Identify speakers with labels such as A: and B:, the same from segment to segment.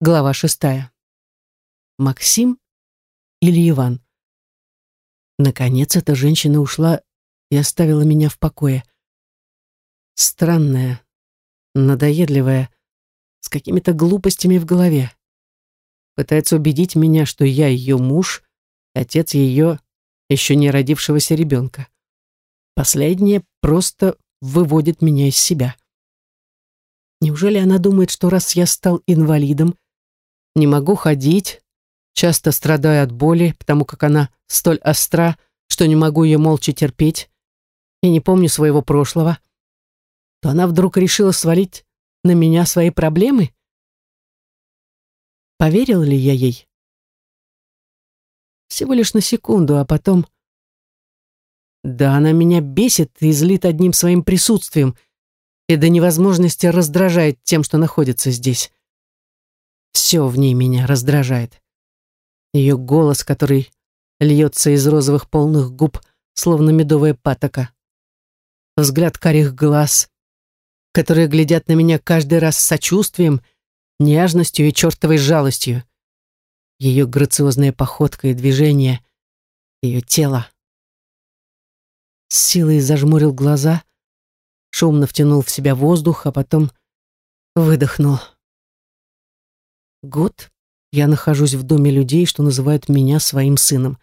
A: Глава шестая. Максим или Иван? Наконец эта женщина ушла и оставила меня в покое. Странная, надоедливая, с какими-то глупостями в голове. Пытается убедить меня, что я ее муж, отец ее еще не родившегося ребенка. Последнее просто выводит меня из себя. Неужели она думает, что раз я стал инвалидом, не могу ходить, часто страдаю от боли, потому как она столь остра, что не могу ее молча терпеть, и не помню своего прошлого, то она вдруг решила свалить на меня свои проблемы? Поверил ли я ей? Всего лишь на секунду, а потом... Да, она меня бесит и злит одним своим присутствием, и до невозможности раздражает тем, что находится здесь. Все в ней меня раздражает. Ее голос, который льется из розовых полных губ, словно медовая патока. Взгляд карих глаз, которые глядят на меня каждый раз с сочувствием, нежностью и чертовой жалостью. Ее грациозная походка и движение, ее тело. С силой зажмурил глаза, шумно втянул в себя воздух, а потом выдохнул. Год я нахожусь в доме людей, что называют меня своим сыном.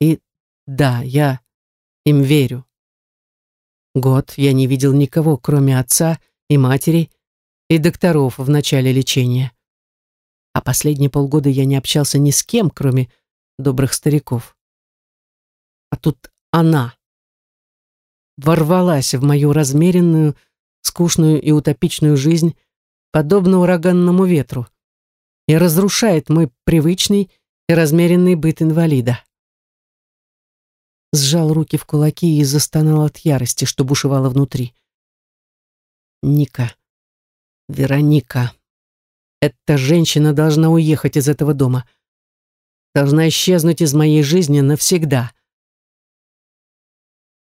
A: И да, я им верю. Год я не видел никого, кроме отца и матери, и докторов в начале лечения. А последние полгода я не общался ни с кем, кроме добрых стариков. А тут она ворвалась в мою размеренную, скучную и утопичную жизнь, подобно ураганному ветру и разрушает мой привычный и размеренный быт инвалида. Сжал руки в кулаки и застонал от ярости, что бушевало внутри. Ника. Вероника. Эта женщина должна уехать из этого дома. Должна исчезнуть из моей жизни навсегда.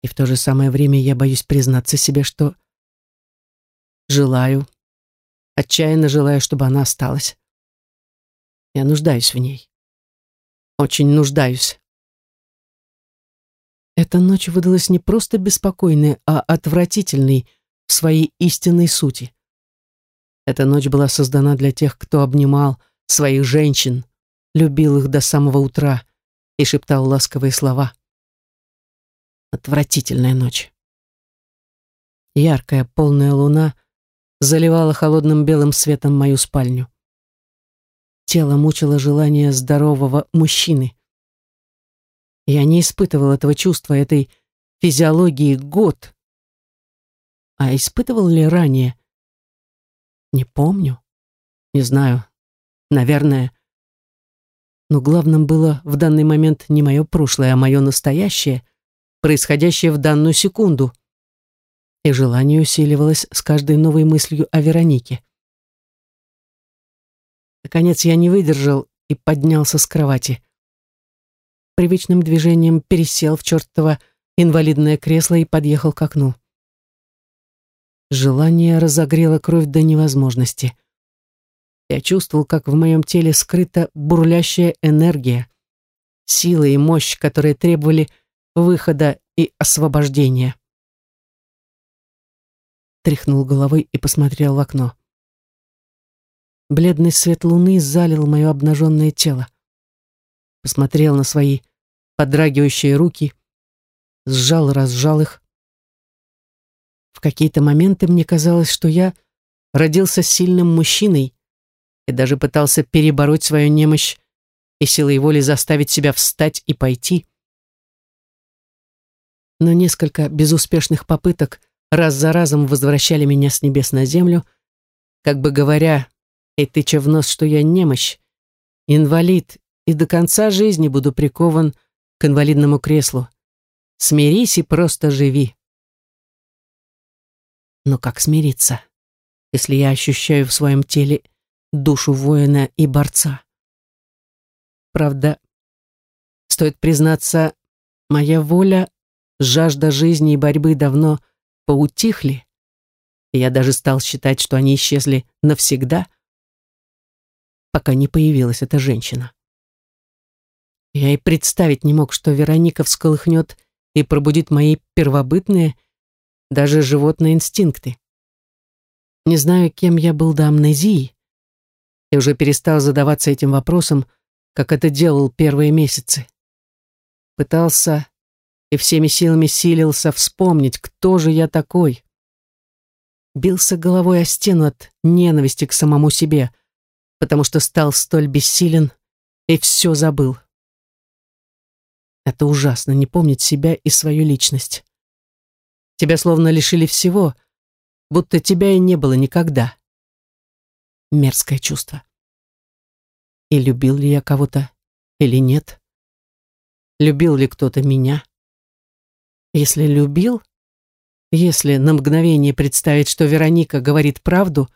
A: И в то же самое время я боюсь признаться себе, что желаю, отчаянно желаю, чтобы она осталась. Я нуждаюсь в ней. Очень нуждаюсь. Эта ночь выдалась не просто беспокойной, а отвратительной в своей истинной сути. Эта ночь была создана для тех, кто обнимал своих женщин, любил их до самого утра и шептал ласковые слова. Отвратительная ночь. Яркая полная луна заливала холодным белым светом мою спальню. Тело мучило желание здорового мужчины. Я не испытывал этого чувства, этой физиологии год. А испытывал ли ранее? Не помню. Не знаю. Наверное. Но главным было в данный момент не мое прошлое, а мое настоящее, происходящее в данную секунду. И желание усиливалось с каждой новой мыслью о Веронике. Наконец я не выдержал и поднялся с кровати. Привычным движением пересел в чертово инвалидное кресло и подъехал к окну. Желание разогрело кровь до невозможности. Я чувствовал, как в моем теле скрыта бурлящая энергия, сила и мощь, которые требовали выхода и освобождения. Тряхнул головой и посмотрел в окно. Бледный свет луны залил мое обнаженное тело. Посмотрел на свои подрагивающие руки, сжал и разжал их. В какие-то моменты мне казалось, что я родился сильным мужчиной и даже пытался перебороть свою немощь и силой воли заставить себя встать и пойти. Но несколько безуспешных попыток раз за разом возвращали меня с небес на землю, как бы говоря, и тыча в нос, что я немощь, инвалид, и до конца жизни буду прикован к инвалидному креслу. Смирись и просто живи. Но как смириться, если я ощущаю в своем теле душу воина и борца? Правда, стоит признаться, моя воля, жажда жизни и борьбы давно поутихли, и я даже стал считать, что они исчезли навсегда — пока не появилась эта женщина. Я и представить не мог, что Вероника всколыхнет и пробудит мои первобытные, даже животные инстинкты. Не знаю, кем я был до амнезии, и уже перестал задаваться этим вопросом, как это делал первые месяцы. Пытался и всеми силами силился вспомнить, кто же я такой. Бился головой о стену от ненависти к самому себе, потому что стал столь бессилен и все забыл. Это ужасно, не помнить себя и свою личность. Тебя словно лишили всего, будто тебя и не было никогда. Мерзкое чувство. И любил ли я кого-то или нет? Любил ли кто-то меня? Если любил, если на мгновение представить, что Вероника говорит правду,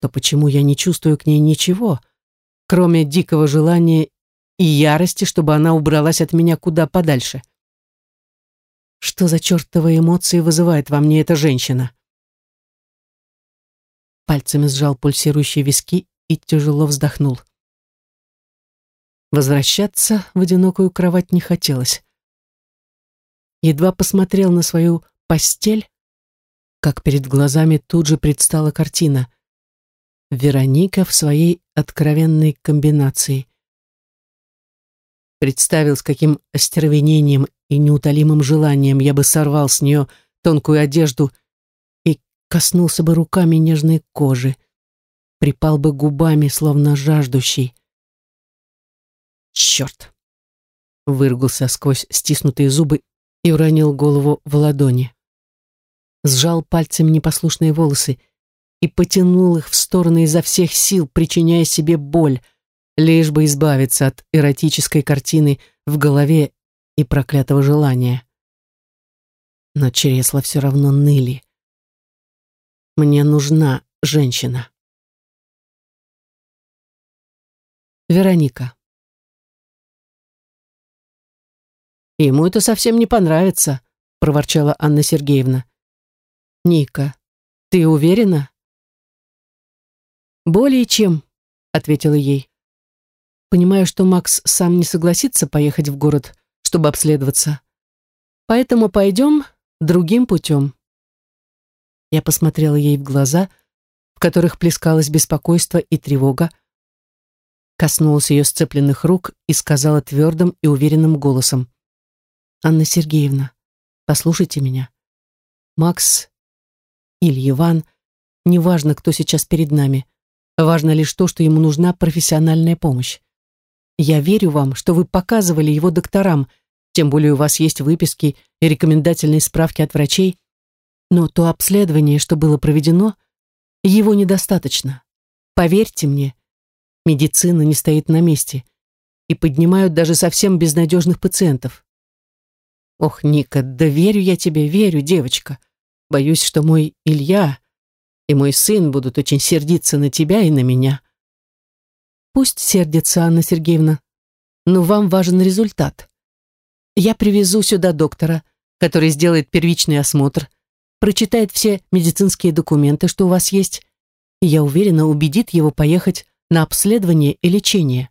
A: то почему я не чувствую к ней ничего, кроме дикого желания и ярости, чтобы она убралась от меня куда подальше? Что за чертовые эмоции вызывает во мне эта женщина? Пальцами сжал пульсирующие виски и тяжело вздохнул. Возвращаться в одинокую кровать не хотелось. Едва посмотрел на свою постель, как перед глазами тут же предстала картина. Вероника в своей откровенной комбинации. Представил, с каким остервенением и неутолимым желанием я бы сорвал с нее тонкую одежду и коснулся бы руками нежной кожи, припал бы губами, словно жаждущий, Черт! Выругался сквозь стиснутые зубы и уронил голову в ладони. Сжал пальцами непослушные волосы и потянул их в стороны изо всех сил, причиняя себе боль, лишь бы избавиться от эротической картины в голове и проклятого желания. Но чресла все равно ныли. Мне нужна женщина. Вероника. Ему это совсем не понравится, проворчала Анна Сергеевна. Ника, ты уверена? Более чем, ответила ей. Понимаю, что Макс сам не согласится поехать в город, чтобы обследоваться. Поэтому пойдем другим путем. Я посмотрела ей в глаза, в которых плескалось беспокойство и тревога, коснулась ее сцепленных рук и сказала твердым и уверенным голосом. Анна Сергеевна, послушайте меня. Макс или Иван, неважно, кто сейчас перед нами, важно лишь то, что ему нужна профессиональная помощь. Я верю вам, что вы показывали его докторам, тем более у вас есть выписки и рекомендательные справки от врачей, но то обследование, что было проведено, его недостаточно. Поверьте мне, медицина не стоит на месте и поднимают даже совсем безнадежных пациентов. Ох, Ника, да верю я тебе, верю, девочка. Боюсь, что мой Илья и мой сын будут очень сердиться на тебя и на меня. Пусть сердится, Анна Сергеевна, но вам важен результат. Я привезу сюда доктора, который сделает первичный осмотр, прочитает все медицинские документы, что у вас есть, и я уверена, убедит его поехать на обследование и лечение.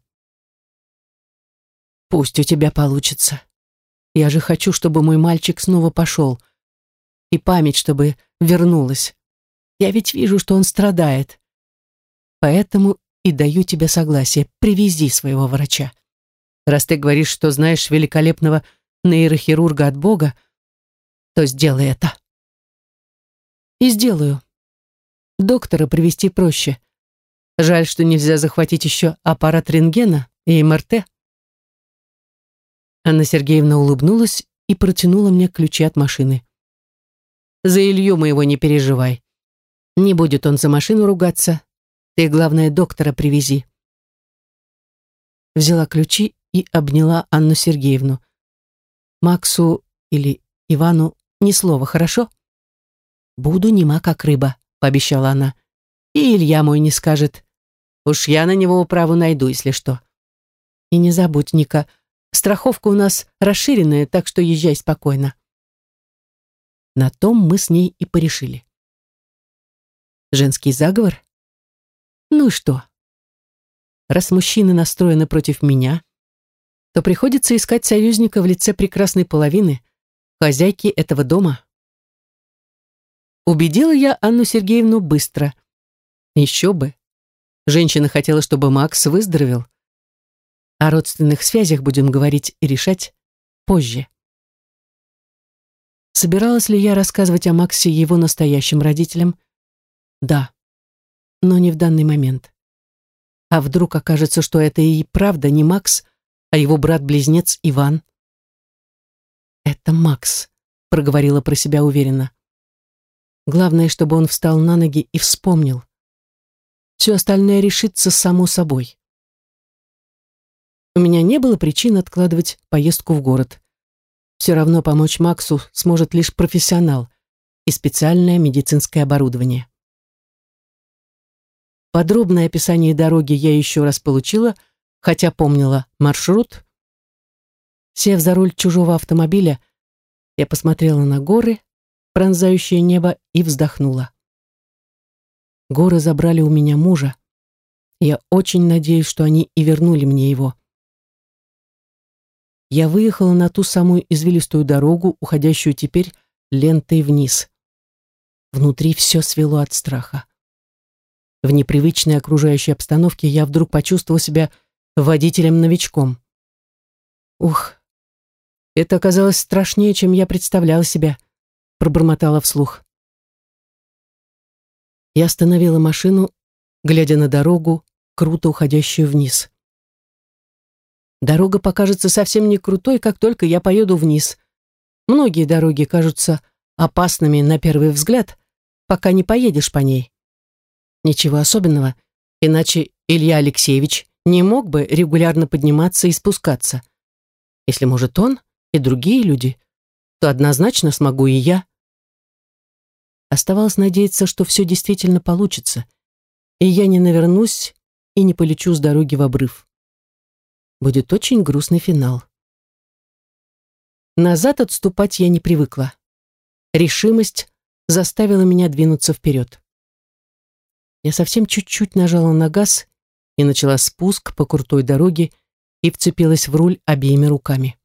A: Пусть у тебя получится. Я же хочу, чтобы мой мальчик снова пошел. И память, чтобы вернулась. Я ведь вижу, что он страдает. Поэтому и даю тебе согласие. Привези своего врача. Раз ты говоришь, что знаешь великолепного нейрохирурга от Бога, то сделай это. И сделаю. Доктора привести проще. Жаль, что нельзя захватить еще аппарат рентгена и МРТ. Анна Сергеевна улыбнулась и протянула мне ключи от машины. «За Илью моего не переживай. Не будет он за машину ругаться. Ты, главное, доктора привези». Взяла ключи и обняла Анну Сергеевну. «Максу или Ивану ни слова, хорошо?» «Буду нема, как рыба», — пообещала она. «И Илья мой не скажет. Уж я на него управу найду, если что». «И не забудь, Ника, — Страховка у нас расширенная, так что езжай спокойно. На том мы с ней и порешили. Женский заговор? Ну и что? Раз мужчины настроены против меня, то приходится искать союзника в лице прекрасной половины, хозяйки этого дома. Убедила я Анну Сергеевну быстро. Еще бы. Женщина хотела, чтобы Макс выздоровел. О родственных связях будем говорить и решать позже. Собиралась ли я рассказывать о Максе его настоящим родителям? Да, но не в данный момент. А вдруг окажется, что это и правда не Макс, а его брат-близнец Иван? «Это Макс», — проговорила про себя уверенно. Главное, чтобы он встал на ноги и вспомнил. Все остальное решится само собой. У меня не было причин откладывать поездку в город. Все равно помочь Максу сможет лишь профессионал и специальное медицинское оборудование. Подробное описание дороги я еще раз получила, хотя помнила маршрут. Сев за руль чужого автомобиля, я посмотрела на горы, пронзающее небо, и вздохнула. Горы забрали у меня мужа. Я очень надеюсь, что они и вернули мне его я выехала на ту самую извилистую дорогу, уходящую теперь лентой вниз. Внутри все свело от страха. В непривычной окружающей обстановке я вдруг почувствовала себя водителем-новичком. Ух, это оказалось страшнее, чем я представляла себя, пробормотала вслух. Я остановила машину, глядя на дорогу, круто уходящую вниз. Дорога покажется совсем не крутой, как только я поеду вниз. Многие дороги кажутся опасными на первый взгляд, пока не поедешь по ней. Ничего особенного, иначе Илья Алексеевич не мог бы регулярно подниматься и спускаться. Если может он и другие люди, то однозначно смогу и я. Оставалось надеяться, что все действительно получится, и я не навернусь и не полечу с дороги в обрыв будет очень грустный финал. Назад отступать я не привыкла. Решимость заставила меня двинуться вперед. Я совсем чуть-чуть нажала на газ и начала спуск по крутой дороге и вцепилась в руль обеими руками.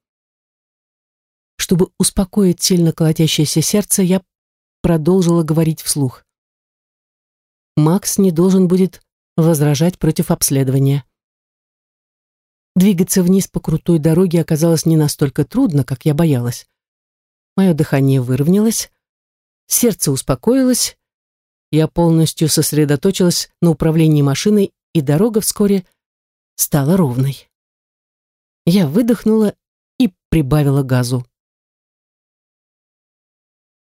A: Чтобы успокоить сильно колотящееся сердце, я продолжила говорить вслух. Макс не должен будет возражать против обследования. Двигаться вниз по крутой дороге оказалось не настолько трудно, как я боялась. Мое дыхание выровнялось, сердце успокоилось, я полностью сосредоточилась на управлении машиной, и дорога вскоре стала ровной. Я выдохнула и прибавила газу.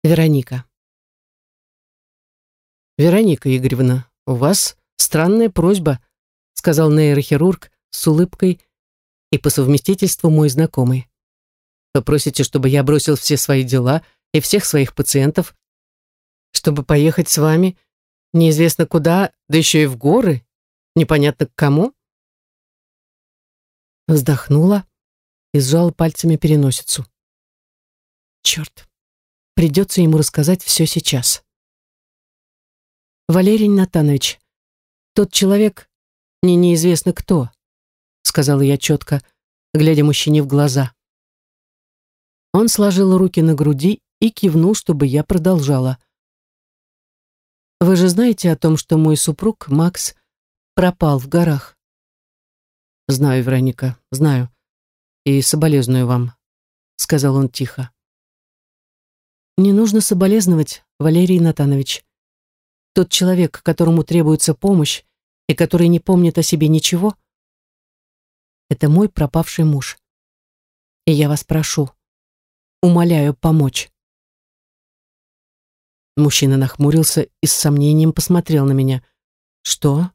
A: Вероника. «Вероника Игоревна, у вас странная просьба», сказал нейрохирург с улыбкой, и по совместительству мой знакомый. Вы просите, чтобы я бросил все свои дела и всех своих пациентов, чтобы поехать с вами неизвестно куда, да еще и в горы, непонятно к кому?» Вздохнула и сжала пальцами переносицу. «Черт, придется ему рассказать все сейчас». «Валерий Натанович, тот человек, мне неизвестно кто, сказала я четко, глядя мужчине в глаза. Он сложил руки на груди и кивнул, чтобы я продолжала. «Вы же знаете о том, что мой супруг, Макс, пропал в горах?» «Знаю, Вероника, знаю. И соболезную вам», — сказал он тихо. «Не нужно соболезновать, Валерий Натанович. Тот человек, которому требуется помощь и который не помнит о себе ничего, это мой пропавший муж. И я вас прошу, умоляю помочь. Мужчина нахмурился и с сомнением посмотрел на меня. «Что?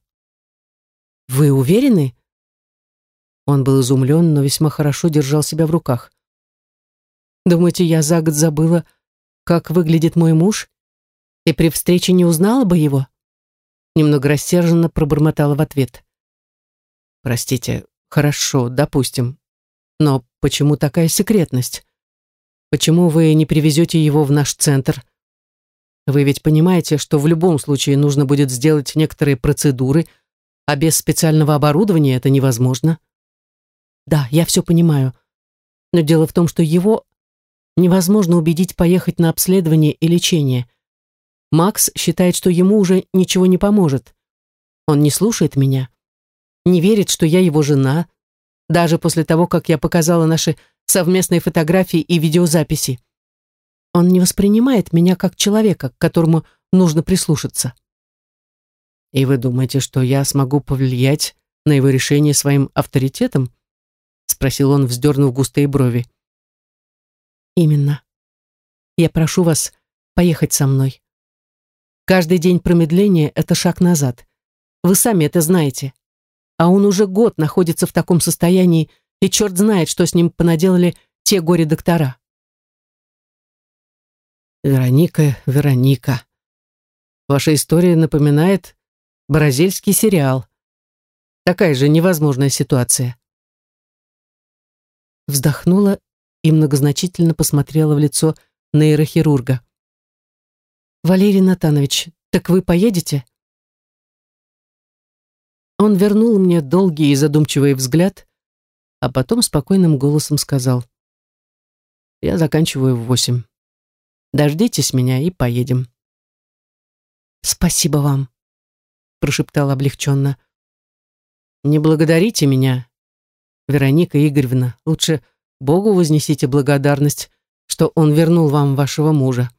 A: Вы уверены?» Он был изумлен, но весьма хорошо держал себя в руках. «Думаете, я за год забыла, как выглядит мой муж, и при встрече не узнала бы его?» Немного рассерженно пробормотала в ответ. «Простите, Хорошо, допустим. Но почему такая секретность? Почему вы не привезете его в наш центр? Вы ведь понимаете, что в любом случае нужно будет сделать некоторые процедуры, а без специального оборудования это невозможно. Да, я все понимаю. Но дело в том, что его невозможно убедить поехать на обследование и лечение. Макс считает, что ему уже ничего не поможет. Он не слушает меня, не верит, что я его жена, даже после того, как я показала наши совместные фотографии и видеозаписи. Он не воспринимает меня как человека, к которому нужно прислушаться. И вы думаете, что я смогу повлиять на его решение своим авторитетом? Спросил он, вздернув густые брови. Именно. Я прошу вас поехать со мной. Каждый день промедления — это шаг назад. Вы сами это знаете. А он уже год находится в таком состоянии, и черт знает, что с ним понаделали те горе-доктора. Вероника, Вероника. Ваша история напоминает бразильский сериал. Такая же невозможная ситуация. Вздохнула и многозначительно посмотрела в лицо нейрохирурга. «Валерий Натанович, так вы поедете?» Он вернул мне долгий и задумчивый взгляд, а потом спокойным голосом сказал. «Я заканчиваю в восемь. Дождитесь меня и поедем». «Спасибо вам», — прошептал облегченно. «Не благодарите меня, Вероника Игоревна. Лучше Богу вознесите благодарность, что он вернул вам вашего мужа».